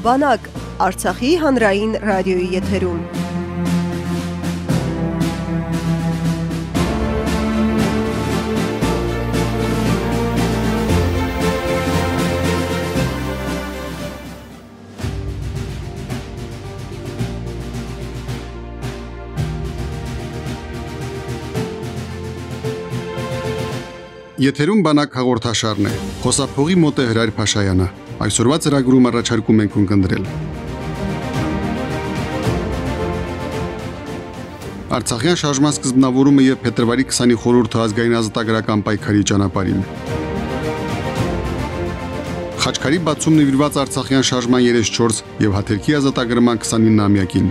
Բանակ Արցախի հանրային ռադիոյի եթերում։ Եթերում բանակ հաղորդաշարն է։ Խոսափողի մոտ է Հրայր Փաշայանը։ Այսօրվա ծրագրում առաջարկում ենք ունկնդրել։ Արցախյան շարժման սկզբնավորումը եւ փետրվարի 20-ի խորհուրդը ազգային ազատագրական պայքարի ճանապարհին։ Խաչքարի բացում նվիրված Արցախյան շարժման 34 եւ հաթերքի ազատագրման 29-ամյակին։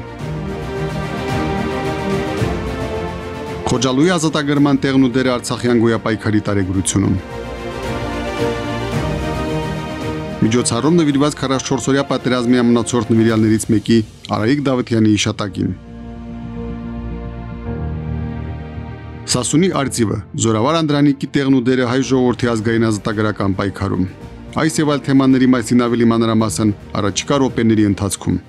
Խոջալույի ազատագրման տեղն ու դերը Արցախյան գոյապայքարի տարեգրությունում։ Միջոցառում նվիրված 44-օրյա պատերազմի ամնացորդ նվիրյալներից մեկի Արայիկ Դավթյանի հիշատակին։ Սասունի արձիվը Զորավար Անդրանիկի տեղն ու դերը հայ ժողովրդի ազգային ազատագրական պայքարում։ Այս եւ այլ թեմաների մասին ավելի մանրամասն առաջիկա րոպեների ընթացքում։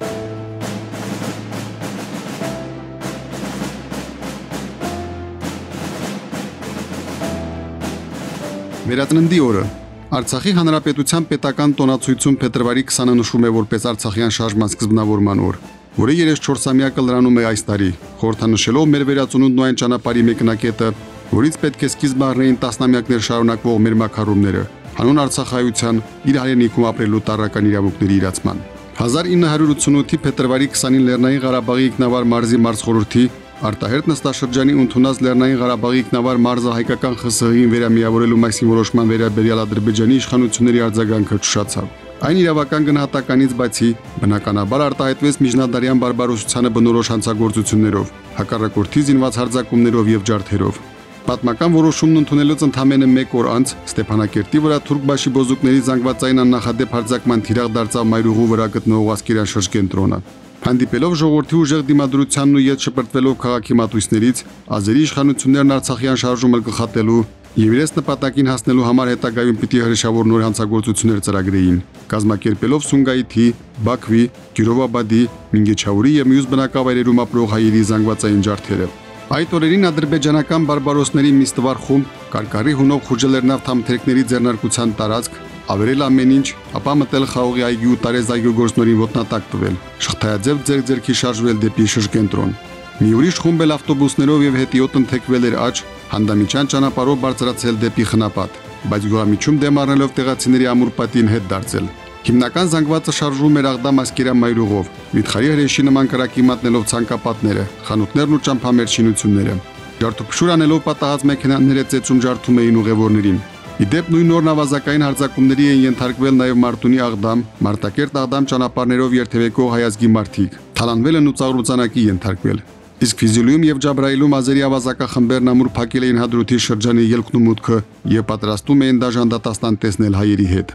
Վերատննդի օրը Արցախի Հանրապետության պետական տոնացույցում փետրվարի 20-ը նշվում է որպես Արցախյան շարժման սկզբնավորման օր, որը 34-ամյակը լրանում է այս տարի, խորհրդանշելով մեր վերածնունդն ու այն ճանապարհի մեկնակետը, որից պետք է սկիզբ առնեին տասնամյակներ շարունակվող մեր մակարոնները, հանուն Արցախայության իր հայրենիքում ապրելու տարրական իրավունքների իրացման։ 1988-ի փետրվարի 20-ին Լեռնային Ղարաբաղի ինքնավար մարզի մարզխորհրդի Արտահերտ նստաշրջանի ընդունած Լեռնային Ղարաբաղի ինքնավար մարզը հայկական ԽՍՀ-ին վերամիավորելու մասին որոշման վերաբերյալ Ադրբեջանի իշխանությունների արձագանքը ճշացավ։ Այն իրավական գնահատականից բացի բնականաբար արտահայտվեց միջնադարյան բարբարոսությանը բնորոշ հանցագործություններով, հակառակորդի զինված հարձակումներով եւ ջարդերով։ Պատմական որոշումն ընդունելուց ընդամենը 1 օր անց Ստեփանակերտի վրա թուրք-բաշի բոզուկների զանգվածային աննախադեպ հարձակման թիրախ դարձավ Մայրուղու վրա գտնվող Ասկերան շրջկենտրոնը։ Հանդիպելով ժողովրդի ուժեղ դիմադրությանն ու յետ շպրտվելով քաղաքի մատույցներից, ազերի իշխանություններն Արցախյան շարժումը գլխատելու եւ իրենց նպատակին հասնելու համար հետագայում պիտի հրշավոր նոր հանցագործություններ ծրագրեին, կազմակերպելով Սունգայիթի, Բաքվի, Գյուրովաբադի, Մինգեչաուրի եւ մյուս բնակավայրերում ապրող հայերի զանգվածային ջարդերը։ Այդ օրերին ադրբեջանական բարբարոսների միստվար խումբ կարկարի հունով խուժել էր նավթամթերքների ձեռնարկության տարածք ավերել ամեն ինչ, ապա մտել խաղողի այգի ու տարեզ այգու գործնորին ոտնատակ տվել, շղթայաձև ձեր ձերքի շարժվել դեպի շրջենտրոն։ Մի ուրիշ խումբ էլ ավտոբուսներով եւ հետիոտ ընթեկվել էր աճ, հանդամիջան ճանապարհով բարձրացել դեպի խնապատ, բայց գյուղամիջում դեմ առնելով տեղացիների ամուր պատին հետ դարձել։ Հիմնական զանգվածը շարժվում էր Աղդամ Ասկերյան մայրուղով, Վիթխարի հրեշի նման կրակի մատնելով ցանկապատները, խանութներն ու ճամփամերչինությունները։ Ջարդուփշուր անելով պատահած մեքենաները ծեծում ջարդում էին ուղևորներին։ Իդեպ նույն օրն ավազակային հարձակումների են ենթարկվել նաև Մարտունի Աղդամ, Մարտակերտ Աղդամ ճանապարհներով երթևեկող հայազգի մարդիկ։ Թալանվել են ու ծաղրուծանակի ենթարկվել։ Իսկ Ֆիզիլիում եւ Ջաբրայիլում ազերի ավազակախմբերն ամուր փակել էին հադրութի շրջանի ելքն ու մուտքը եւ պատրաստում էին դաժան դատաստան տեսնել հայերի հետ։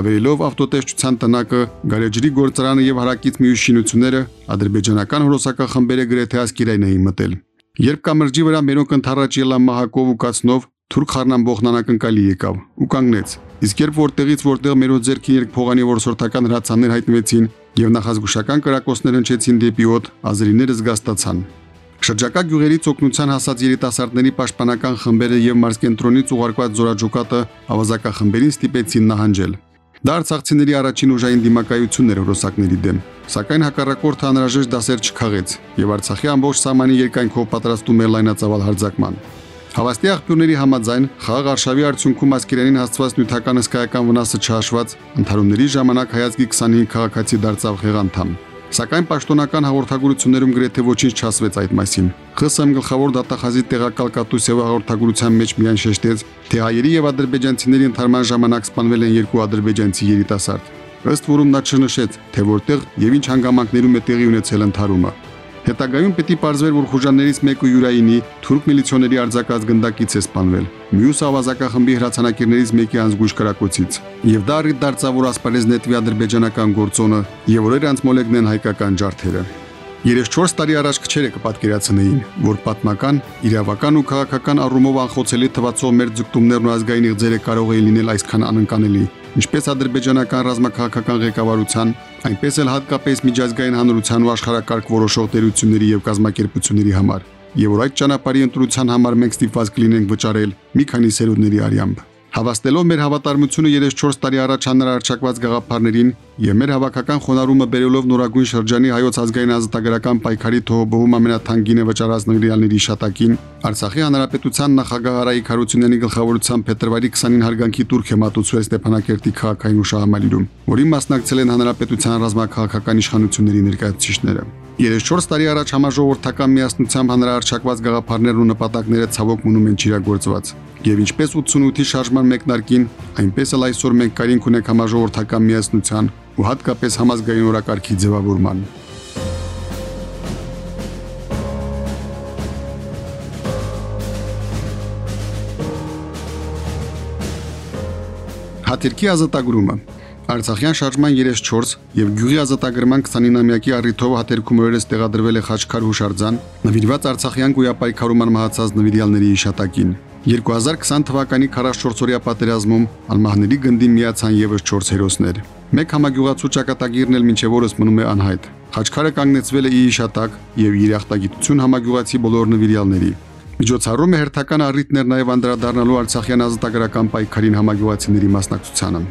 Ավերելով ավտոտեսչության տնակը, գարեջրի գործարանը եւ հարակից միուս շինությունները ադրբեջանական հրոսակախմբերը գրեթե ասկիրային էին մտել։ Երբ կամրջի վրա մերոնք ընթառաջ ելան մահակով ու կացնով, Թուրք խառնամբողնան ակնկալի եկավ ու կանգնեց։ Իսկ երբ որտեղից որտեղ մերոց ձերքի երկ փողանի որսորդական հրացաններ հայտնվեցին եւ նախազգուշական կրակոցներ ընչեցին դեպի օդ, ազերիները զգաստացան։ Շրջակա գյուղերից օգնության հասած երիտասարդների պաշտպանական խմբերը եւ մարզկենտրոնից ուղարկված զորաճուկատը ավազակախմբերին ստիպեցին նահանջել։ Դա արցախցիների առաջին ուժային դիմակայությունն էր ռուսակների դեմ, սակայն հակառակորդը անհրաժեշտ դասեր չքաղեց եւ Արցախի ամբողջ սահմանի երկայնքով պատրաստում էր լայնածավալ հարձակման։ Հավաստի աղբյուրների համաձայն խաղ արշավի արդյունքում ասկերյանին հասցված նյութական հսկայական վնասը չհաշված ընդհանումների ժամանակ հայացքի 25 քաղաքացի դարձավ խեղանդամ։ Սակայն պաշտոնական հաղորդագրություններում գրեթե ոչինչ չասվեց այդ մասին։ ԽՍՀՄ գլխավոր դատախազի տեղակալ Կատուսևը հաղորդագրության մեջ միայն շեշտեց, թե հայերի եւ ադրբեջանցիների ընթարման ժամանակ սպանվել են երկու ադրբեջանցի երիտասարդ։ Ըստ որում նա չնշեց, թե որտեղ եւ ինչ հանգամանքներում է տեղի ունեցել ընթարումը։ Հետագայում պետք է ողջվեր, որ խուժաններից մեկը Յուրայինի թուրք միլիցիոների արձակած գնդակից է սպանվել։ Մյուս ավազակախմբի հրացանակիրներից մեկի անզգույշ կրակոցից։ Եվ դա առիթ դարձավ, որ ասպարեզ նետվի ադրբեջանական գործոնը եւ օրեր անց մոլեգնեն հայկական ջարդերը։ 3-4 տարի առաջ քչերը կպատկերացնեին, որ պատմական, իրավական ու քաղաքական առումով անխոցելի թվացող մեր ձգտումներն ու ազգային իղձերը կարող էին լինել այսքան անընկանելի, ինչպես ադրբեջանական ռազմաքաղաքական ղեկավարության, այնպես էլ հատկապես միջազգային հանրության ու աշխարհակարգ որոշող տերությունների եւ կազմակերպությունների համար, եւ որ այդ ճանապարհի ընտրության համար մենք ստիպված կլինենք վճարել մի քանի սերունդների արյամբ։ Հավաստելով մեր հավատարմությունը 34 տարի առաջ հանրարարչակված գաղափարներին եւ մեր հավաքական խոնարհումը բերելով նորագույն շրջանի հայոց ազգային ազատագրական պայքարի թողոբոհում ամենաթանկինը վճարած նվիրյալների շտակին Արցախի հանրապետության նախագահ Արայիկ Հարությունյանի գլխավորությամբ փետրվարի 20-ին հարգանքի տուրք է մատուցվել Ստեփանակերտի քաղաքային ուշահամալիրում, որին մասնակցել են հանրապետության ռազմաքաղաքական իշխանությունների ներկայացուցիչները։ 34 տարի առաջ համաժողովրդական միասնությամբ հանրարարչակված գաղափարներն ու նպատակները ցավոք մնում են ճիրագործված։ Եվ ինչպես 88-ի շարժման մեկնարկին, այնպես էլ այսօր մենք կարինք ունենք համաժողովրդական միասնության ու հատկապես համազգային օրակարգի ձևավորման։ Հատիրքի ազատագրումը Արցախյան շարժման 34 եւ Գյուղի ազատագրման 29-ամյակի առիթով հատերքում օրերս տեղադրվել է Խաչքար հուշարձան, նվիրված Արցախյան գույապայքարման մահացած նվիրյալների իշատակին։ 2020 թվականի 44-օրյա պատերազմում ալմահների գնդին միացան եւս 4 հերոսներ։ Մեկ համագյուղացու ճակատագիրն էլ մինչև օրս մնում է անհայտ։ Խաչքարը կանգնեցվել է իր շատակ եւ իր ախտագիտություն համագյուղացի բոլոր նվիրյալների։ Միջոցառումը հերթական առիթներ նաև անդրադառնալու Արցախյան ազատագրական պայքարին համագյուղացիների մասնակցությանը։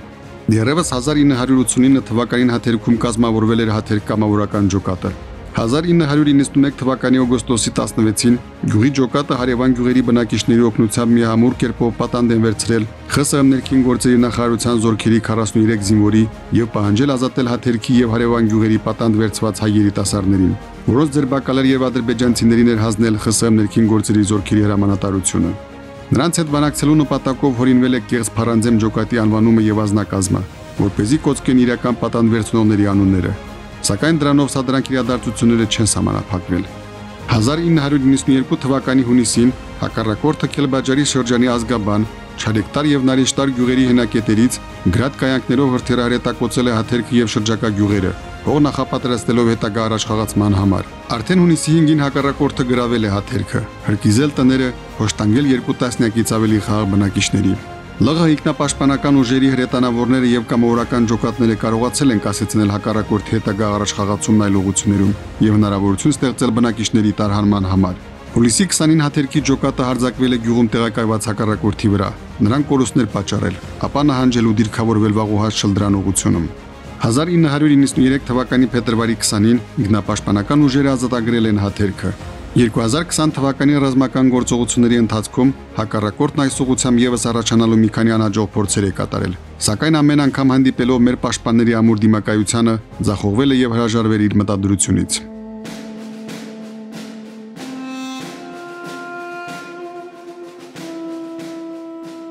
Դեռևս 1989 թվականին հաթերքում կազմավորվել էր հաթերք կամավորական ջոկատը, 1991 թվականի օգոստոսի 16-ին գյուղի ջոկատը հարևան գյուղերի բնակիչների օգնությամբ միամուր կերպով պատանդ են վերցրել ԽՍՀՄ ներքին գործերի նախարարության զորքերի 43 զինվորի եւ պահանջել ազատել հաթերքի եւ հարևան գյուղերի պատանդ վերցված հայ երիտասարդներին, որոնց ձերբակալել եւ ադրբեջանցիներին էր հանձնել ԽՍՀՄ ներքին գործերի զորքերի հրամանատարությունը։ Նրանց հետ բանակցելու նպատակով հորինվել է Կեղծ Փարանձեմ ջոկատի անվանումը եւ ազնակազմը, որ เป զի կոչկեն իրական պատանդ վերցնողների անունները սակայն դրանով սադրանք իրադարձությունները չեն սահմանափակվել։ 1992 թվականի հունիսին հակառակորդը Քելբաջարի շրջանի ազգաբան Չարեկտար եւ Նարիշտար գյուղերի հենակետերից գրադ կայանքներով հրթիռահրետակոծել է հաթերքը եւ շրջակա գյուղերը, հող նախապատրաստելով հետագա առաջխաղացման համար։ Արդեն հունիսի 5-ին հակառակորդը գրավել է հաթերքը, հրկիզել տները, հոշտանգել երկու տասնյակից ավելի խաղ բնակիչների։ ԼՂ ինքնապաշտպանական ուժերի հրետանավորները եւ կամավորական ջոկատները կարողացել են կասեցնել հակառակորդի հետագա առաջխաղացումն այլ ուղություններում եւ հնարավորություն ստեղծել բնակիչների տարհանման համար։ Հուլիսի 20-ին հաթերքի ջոկատը հարձակվել է գյուղում տեղակայված հակառակորդի վրա։ Նրան կորուստներ պատճառել, ապա նահանջել ու դիրքավորվել վաղուհաց շլդրանողությունում։ 1993 թվականի փետրվարի 20-ին ինքնապաշտպանական ուժերը ազատագրել են հաթերքը, 2020 թվականի ռազմական գործողությունների ընթացքում հակառակորդն այս ուղությամբ եւս առաջանալու մի քանի անհաջող փորձեր է կատարել։ Սակայն ամեն անգամ հանդիպելով մեր պաշտպանների ամուր դիմակայությանը ձախողվել է եւ հրաժարվել իր մտադրությունից։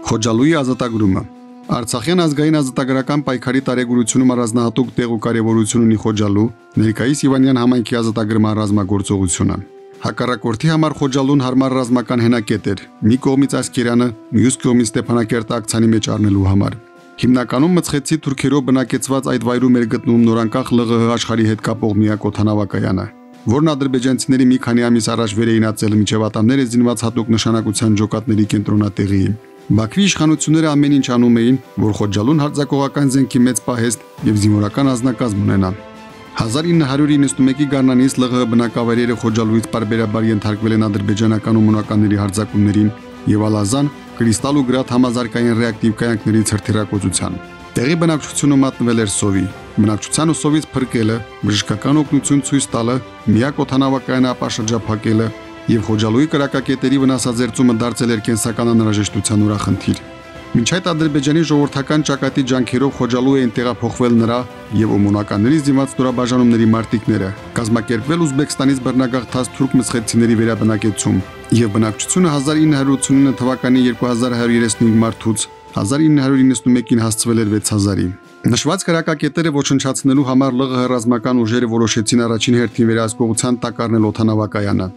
Խոջալույի ազատագրումը Արցախյան ազգային ազատագրական պայքարի տարեգրությունում առանձնահատուկ տեղ ու կարևորություն ունի Խոջալու ներկայիս Իվանյան համայնքի ազատագրման ռազմագործողությունը։ Հակառակորդի համար Խոջալուն հարմար ռազմական հենակետ էր՝ մի կողմից Ասկերյանը, մյուս կողմից Ստեփանակերտը ակցանի մեջ առնելու համար։ Հիմնականում մցխեցի թուրքերով բնակեցված այդ վայրում էր գտնվում նորանկախ ԼՂՀ աշխարհի հետ կապող միակ օթանավակայանը, որն ադրբեջանցիների մի քանի ամիս առաջ վեր էին ածել միջև ատամները զինված հատուկ նշանակության ջոկատների կենտրոնատեղի։ Բաքվի իշխանությունները ամեն ինչ անում էին, որ Խոջալուն հարձակողական զենքի մեծ պահեստ եւ զինվորական ազնագազմ ունենան։ 1991-ի գարնանից ԼՂՀ բնակավայրերը Խոջալույց բարբերաբար ենթարկվել են ադրբեջանական ու մոնականների հարձակումներին եւ Ալազան կրիստալ ու գրադ համազարգային ռեակտիվ կայանքների ցրթիրակոծության։ Տեղի բնակչությունը մատնվել էր սովի։ Բնակչության ու սովից փրկելը, բժշկական օգնություն ցույց տալը, միակ օթանավակայանը ապաշրջափակելը եւ Խոջալույի կրակակետերի վնասաձերծումը դարձել էր կենսական անհրաժեշտության ուրախնդիր։ Մինչ այդ Ադրբեջանի ժողովրդական ճակատի ջանքերով խոջալու էին տեղափոխվել նրա եւ օմոնականներից դիմաց դուրաբաժանումների մարտիկները, կազմակերպվել Ուզբեկստանից բռնագաղթած թուրք մսխեցիների վերաբնակեցում եւ բնակչությունը 1989 թվականի 2135 մարդուց 1991-ին հասցվել էր 6000-ի։ Նշված քրակակետերը ոչնչացնելու համար ԼՂՀ ռազմական ուժերը որոշեցին առաջին հերթին վերահսկողության տակ առնել օթանավակայանը։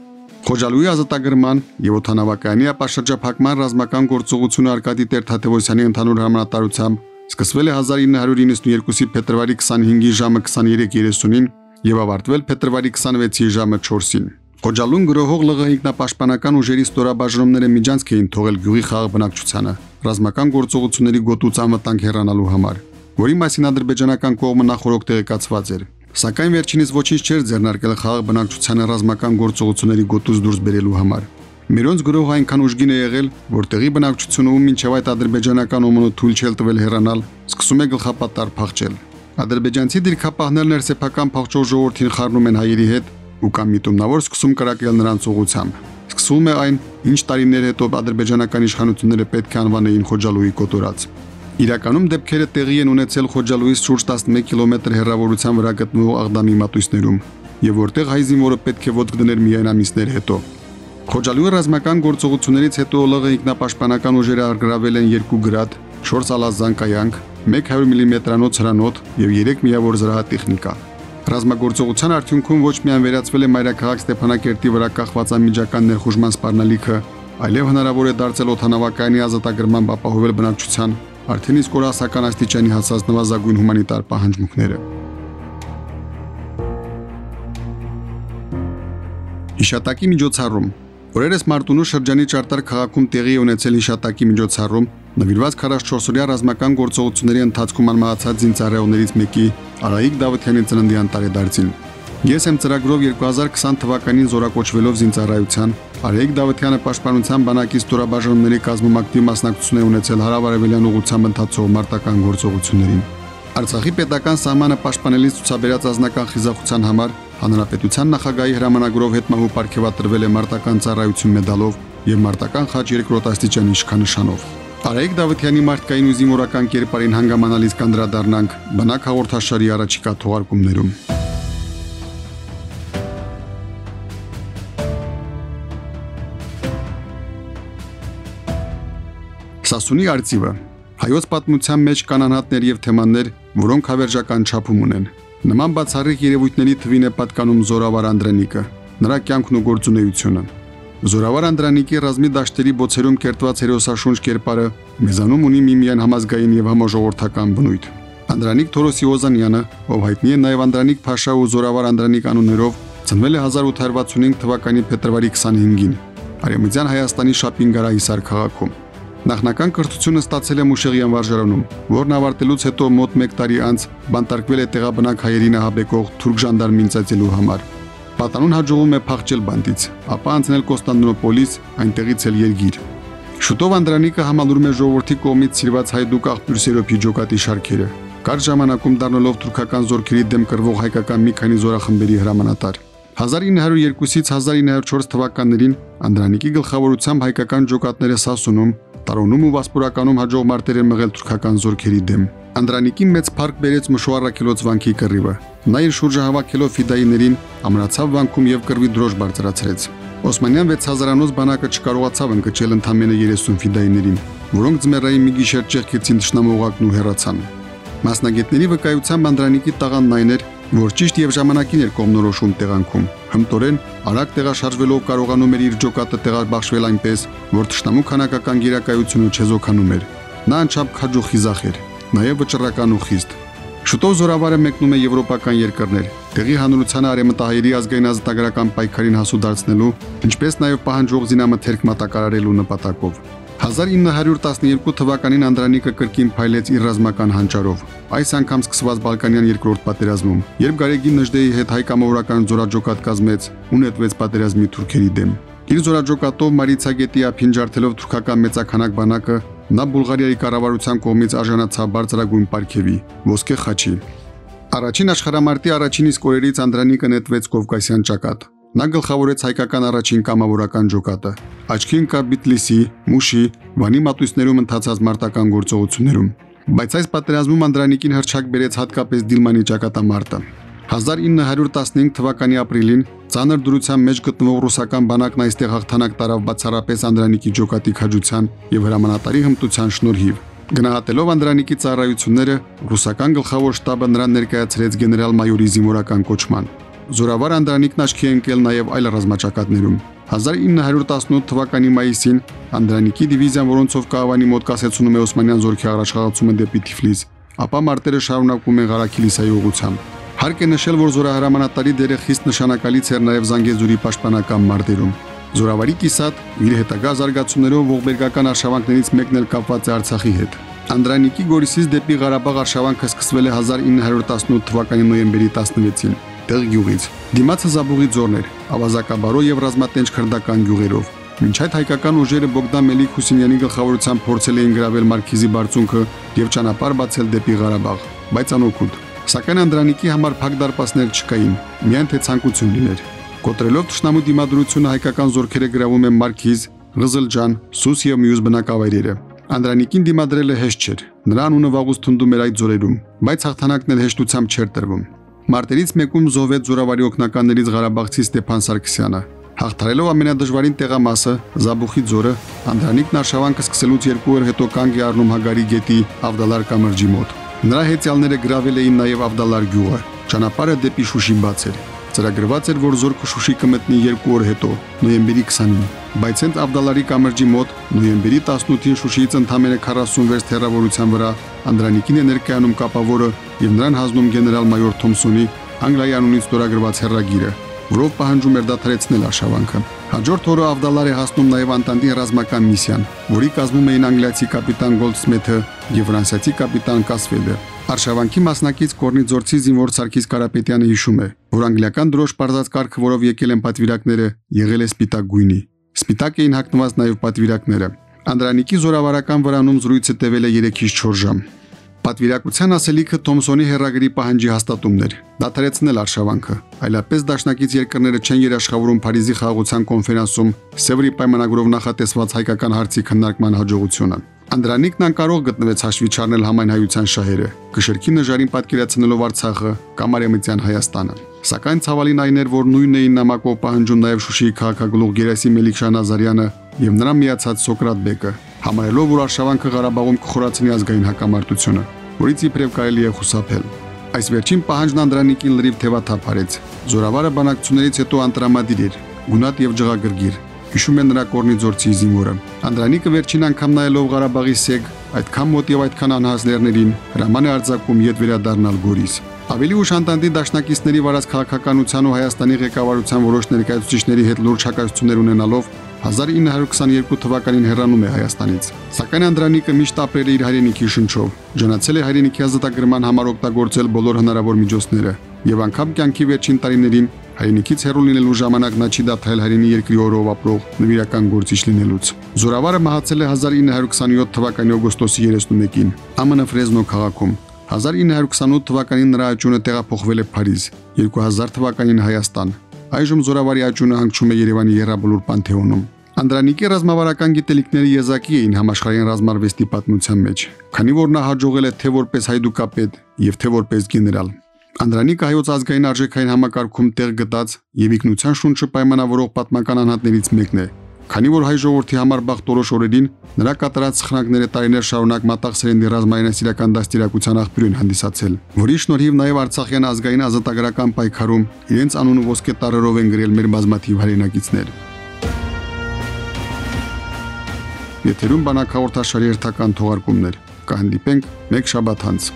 Խոջալույի ազատագրման եւ օթանավակայանի ապաշրջափակման ռազմական գործողությունը Արկադի Տեր-Թաթևոսյանի ընդհանուր համանատարությամբ սկսվել է 1992-ի փետրվարի 25-ի ժամը 23:30-ին եւ ավարտվել փետրվարի 26-ի ժամը 4-ին։ Խոջալուն գրողող ԼՂ ինքնապաշտպանական ուժերի ստորաբաժանումները միջանցք էին թողել գյուղի խաղ բնակչությանը ռազմական գործողությունների գոտուց անվտանգ հեռանալու համար, որի մասին ադրբեջանական կողմը նախորոք տեղեկացված էր։ Սակայն վերջինիս ոչինչ չէր ձեռնարկել խաղ բնակչությանը ռազմական գործողությունների գոտուց դուրս բերելու համար։ Միրոնց գրող այնքան ուժգին է եղել, որ տեղի բնակչությունը ում մինչև այդ ադրբեջանական օմոնը թույլ չել տվել հեռանալ, սկսում է գլխապատար փախչել։ Ադրբեջանցի դիրքապահներն էր սեփական փախչող ժողովրդին խառնում են հայերի հետ ու կամ միտումնավոր սկսում կրակել նրանց ուղությամբ։ Սկսվում է այն, ինչ տարիներ հետո ադրբեջանական իշխանությունները պետք է անվանեին Խոջալույի կոտորած։ Իրականում դեպքերը տեղի են ունեցել Խոջալույից շուրջ 11 կիլոմետր հեռավորության վրա գտնվող Աղդամի մատույցներում, եւ որտեղ հայ զինվորը պետք է ոտք դներ միայն ամիսներ հետո։ Խոջալույի ռազմական գործողություններից հետո ԼՂ ինքնապաշտպանական ուժերը արգրավել են 2 գրադ, 4 ալազան կայանք, 100 մմ-անոց հրանոթ եւ 3 միավոր զրահատեխնիկա։ Ռազմագործողության արդյունքում ոչ միայն վերացվել է մայրաքաղաք Ստեփանակերտի վրա կախված անմիջական ներխուժման սպառնալիքը, այլև հնարավոր է դարձել օթանավակայանի ազատագրման ապահովել բնակչության արդեն իսկ օրասական աստիճանի հասած նվազագույն հումանիտար պահանջմունքները։ Հիշատակի միջոցառում Օրերս Մարտունու շրջանի Ճարտար քաղաքում տեղի ունեցել հիշատակի միջոցառում նվիրված 44-օրյա ռազմական գործողությունների ընթացքում անմահացած զինծառայողներից մեկի Արայիկ Դավթյանի ծննդյան տարեդարձին։ Ես եմ ծրագրով 2020 թվականին զորակոչվելով զինծառայության Արայիկ Դավթյանը պաշտպանության բանակի ստորաբաժանումների կազմում ակտիվ մասնակցություն է ունեցել հարավարևելյան ուղությամբ ընթացող մարտական գործողություններին։ Արցախի պետական սահմանը պաշտպանելիս ցուցաբերած ազնական խիզախության համար Հանրապետության նախագահի հրամանագրով հետմահու ապարգևատրվել է մարտական ծառայություն մեդալով եւ մարտական խաչ երկրորդ աստիճանի իշխանանշանով։ Արայիկ Դավթյանի մարդկային ու զինվորական կերպարին հանգամանալից կանդրադառնանք բնակ հաղորդաշարի առաջիկա թողարկումներում։ Սասունի արծիվը. Հայոց պատմության մեջ կան անհատներ եւ թեմաներ, որոնք հավերժական չափում ունեն։ Նման բացառիկ երևույթների թվին է պատկանում Զորավար Անդրանիկը, նրա կյանքն ու գործունեությունը։ Զորավար Անդրանիկի ռազմի դաշտերի բոցերում կերտված հերոսաշունչ կերպարը մեզանում ունի միմիան համազգային եւ համաժողովրդական բնույթ։ Անդրանիկ Թորոսի Օզանյանը, ով հայտնի է նաև Անդրանիկ Փաշա ու Զորավար Անդրանիկ անուններով, ծնվել է 1865 թվականի փետրվարի 25-ին Արեմիջան Հայաստանի Շապինգարահիսար քաղաքում։ Նախնական կրթությունը ստացել է Մուշեղյան վարժարանում, որն ավարտելուց հետո մոտ 1 տարի անց բանտարկվել է տեղաբնակ հայերին ահաբեկող թուրք ժանդարմին ծածելու համար։ Պատանուն հաջողում է փախչել բանտից, ապա անցնել Կոստանդնոպոլիս, այնտեղից էլ Երգիր։ Շուտով Անդրանիկը համալուրում է ժողովրդի կողմից սիրված հայդուկ աղբյուր Սերոփի ջոկատի շարքերը։ Կարճ ժամանակում դառնալով թուրքական զորքերի դեմ կրվող հայկական մի քանի զորախմբերի հրամանատար։ 1902-ից 1904 թվականներին Անդրանիկի գլխավորությամբ հայկական ջոկատները Սասունում, Տարոնում ու Վասպուրականում հաջող մարտեր են մղել թուրքական զորքերի դեմ։ Անդրանիկի մեծ փառք բերեց Մշուարակելոց վանքի կռիվը։ Նա իր շուրջը հավաքելով ֆիդայիներին ամրացավ վանքում եւ կռվի դրոշ բարձրացրեց։ Օսմանյան 6000-անոց բանակը չկարողացավ ընկճել ընդամենը 30 ֆիդայիներին, որոնք ձմեռային մի գիշեր ճեղքեցին ճշնամողակն ու հեռացան։ Մասնագետների վկայությամբ Անդրանիկի տաղանն այն էր, որ ճիշտ եւ ժամանակին էր կողմնորոշում տեղանքում։ Հմտորեն արագ տեղաշարժվելով կարողանում էր իր ջոկատը տեղաբաշխվել այնպես, որ ճշտամու քանակական գերակայությունը չեզոքանում էր։ Նա անչափ քաջու խիզախ էր, նաեւ վճռական ու խիստ։ Շուտով զորավարը մեկնում է եվրոպական երկրներ, տեղի հանրությանը արեմտահայերի ազգային ազատագրական պայքարին հասու դարձնելու, ինչպես նաև պահանջող զինամթերք մատակարարելու նպատակով։ 1912 թվականին Անդրանիկը կրկին փայլեց իր ռազմական հանճարով։ Այս անգամ սկսված Բալկանյան երկրորդ պատերազմում, երբ Գարեգին Նժդեի հետ հայ կամավորական զորաջոկատ կազմեց ու նետվեց պատերազմի թուրքերի դեմ։ Իր զորաջոկատով Մարիցագետի ափին ջարդելով թուրքական մեծականակ բանակը, նա Բուլղարիայի կառավարության կողմից արժանացավ բարձրագույն պարգևի՝ ոսկե խաչի։ Առաջին աշխարհամարտի առաջին իսկ օրերից Անդրանիկը նետվեց Կովկասյան ճակատ։ Նա գլխավորեց հայկական առաջին կամավորական ջոկատը։ Աչքի ընկավ Բիտլիսի, Մուշի, Վանի մատույցներում ընթացած մարտական գործողություններում։ Բայց այս պատերազմում Անդրանիկին հրճակ բերեց հատկապես Դիլմանի ճակատամարտը։ 1915 թվականի ապրիլին ցաներ դրության մեջ գտնվող ռուսական բանակն այստեղ հաղթանակ տարավ բացառապես Անդրանիկի ջոկատի քաջության եւ հրամանատարի հմտության շնորհիվ։ Գնահատելով Անդրանիկի ծառայությունները, ռուսական գլխավոր շտաբը նրան ներկայացրեց գեներալ-մայորի զինվորական կոչման։ Զորավար Անդրանիկն աչքի ընկել նաև այլ ռազմաճակատներում։ 1918 թվականի մայիսին Անդրանիկի դիվիզիան, որոնցով Կահավանի մոտ կասեցունում է Օսմանյան զորքի առաջխաղացումը դեպի Թիֆլիս, ապա մարտերը շարունակվում են Ղարաքիլիսայի ուղությամբ։ Հարկ է նշել, որ զորահրամանատարի դերը խիստ նշանակալից էր նաև Զանգեզուրի պաշտպանական մարտերում։ Զորավարի կիսատ իր հետագա զարգացումներով ողբերգական արշավանքներից մեկն էլ կապված է Արցախի հետ։ Անդրանիկի Գորիսից դեպի Ղարաբաղ արշավանքը սկսվել է 1918 թվականի նոյեմբերի 16-ին տեղ գյուղից։ Դիմացը Զաբուղի ձորն էր, ավազակաբարո եւ ռազմատենչ քրդական գյուղերով։ Մինչ այդ հայկական ուժերը Բոգդան Մելիք Հուսինյանի գլխավորությամբ փորձել էին գravel Մարքիզի բարձունքը եւ ճանապարհ բացել դեպի Ղարաբաղ, բայց անօգուտ։ Սակայն Անդրանիկի համար փակ դարպասներ չկային, միայն թե ցանկություն լիներ։ Կոտրելով ճշնամու դիմադրությունը հայկական զորքերը գրավում են Մարքիզ, Ղզլջան, Սուս եւ մյուս բնակավայրերը։ Անդրանիկին դիմադրելը հեշտ չէր։ Նրա անունը վաղուց թնդում էր այդ ձորերում, բայց հաղթանակն էլ հեշտությամբ չէր տրվում։ Մարտերից մեկում զոհվեց զորավարի օկնականներից Ղարաբաղցի Ստեփան Սարգսյանը։ Հաղթարելով ամենադժվարին տեղամասը Զաբուխի ձորը, Անդրանիկն արշավանքը սկսելուց երկու օր հետո կանգ է առնում Հագարի գետի Ավդալար կամրջի մոտ։ Նրա հետյալները գրավել էին նաև Ավդալար գյուղը։ Ճանապարհը դեպի Շուշին բաց էր։ Ծրագրված էր, որ զորքը Շուշի կմտնի 2 օր հետո, նոյեմբերի 20-ին, բայց հենց Ավդալարի կամրջի մոտ նոյեմբերի 18-ին Շուշիից ընդամենը 46 թերավորության վրա Անդրանիկին է ներկայանում կապավորը եւ նրան հանձնում գեներալ-մայոր Թոմսոնի Անգլիայի անունից ստորագրված հերրագիրը, որով պահանջում էր դադարեցնել արշավանքը։ Հաջորդ օրը Ավդալար է հասնում նաև Անտանտի ռազմական միսիան, որի կազմում էին անգլիացի կապիտան Գոլդսմեթը եւ ֆրանսիացի կապիտան Կասվելը։ Արշավանքի մասնակից Կորնիձորցի զինվոր Սարգիս Կարապետյանը հիշում է, որ անգլիական դրոշ բարձած կարգը, որով եկել են պատվիրակները, եղել է սպիտակ գույնի։ Սպիտակ էին հագնված նաև պատվիրակները։ Անդրանիկի զորավարական վրանում զրույցը տևել է 3-ից 4 ժամ։ Պատվիրակության ասելիքը Թոմսոնի հերրագրի պահանջի հաստատումն էր։ Դադարեցնել արշավանքը։ Այլապես դաշնակից երկրները չեն երաշխավորում Փարիզի խաղաղության կոնֆերանսում Սևրի պայմանագրով նախատեսված հայկական հարցի քննարկման հաջողությունը։ Անդրանիկն անկարող գտնվեց հաշվի չառնել համայնայության շահերը, կշերքի նժարին պատկերացնելով Արցախը կամ Արեմտյան Հայաստանը։ Սակայն ցավալին այն էր, որ նույնն էին նամակով պահանջում նաև Շուշիի քաղաքագլուխ Գերասի Մելիքշան Ազարյանը եւ նրան միացած Սոկրատ Բեկը, համարելով, որ արշավանքը Ղարաբաղում կխորացնի ազգային հակամարտությունը, որից իբրև կարելի է խուսափել։ Այս վերջին պահանջն Անդրանիկին լրիվ թևաթափ արեց։ Զորավարը բանակցություններից հետո անտրամադիր էր, գունատ եւ ջղագրգիր հիշում է նրա կորնիձորցի զինվորը։ Անդրանիկը վերջին անգամ նայելով Ղարաբաղի սեգ, այդքան մոտ եւ այդքան անհաս լեռներին, հրաման է արձակում յետ վերադառնալ Գորիս։ Ավելի ուշ Անտանտի դաշնակիցների վարած քաղաքականության ու Հայաստանի ղեկավարության որոշ ներկայացուցիչների հետ լուրջ հակասություններ ունենալով 1922 թվականին հեռանում է Հայաստանից։ Սակայն Անդրանիկը միշտ ապրել է իր հայրենիքի շնչով, ջանացել է հայրենիքի ազատագրման համար օգտագործել բոլոր հնարավոր միջոցները եւ անգամ կյանքի վերջին տարիներին հայրենիքից հեռու լինելու ժամանակ նա չի դադարել հայրենի երկրի օրով ապրող նվիրական գործիչ լինելուց։ Զորավարը մահացել է 1927 թվականի օգոստոսի 31-ին ԱՄՆ Ֆրեզնո քաղաքում։ 1928 թվականին նրա աճյունը տեղափոխվել է Փարիզ, 2000 թվականին Հայաստան։ Այժմ Զորավարի աճյունը հանգչում է Երևանի Եռաբլուր Պանթեոնում։ Անդրանիկի ռազմավարական գիտելիքները եզակի էին համաշխարհային ռազմարվեստի պատմության մեջ, քանի որ նա հաջողել է թե որպես հայդուկապետ եւ թե որպես գեներալ։ Անդրանիկը հայոց ազգային արժեքային համակարգում տեղ գտած եւ ինքնության շունչը պայմանավորող պատմական անհատներից մեկն է։ Քանի որ հայ ժողովրդի համար բախտորոշ օրերին նրա կատարած սխրանքները տարիներ շարունակ մտաղ սերնդի ռազմայնասիրական դաստիարակության աղբյուր են հանդիսացել, որի շնորհիվ նաև Արցախյան ազգային ազատագրական պայքարում իրենց անունը ոսկե տարրերով են գրել մեր բազմաթիվ հայրենակիցներ։ Եթերում բանակ հաղորդաշարի հերթական թողարկումներ։ Կհանդիպենք մեկ շաբաթ անց։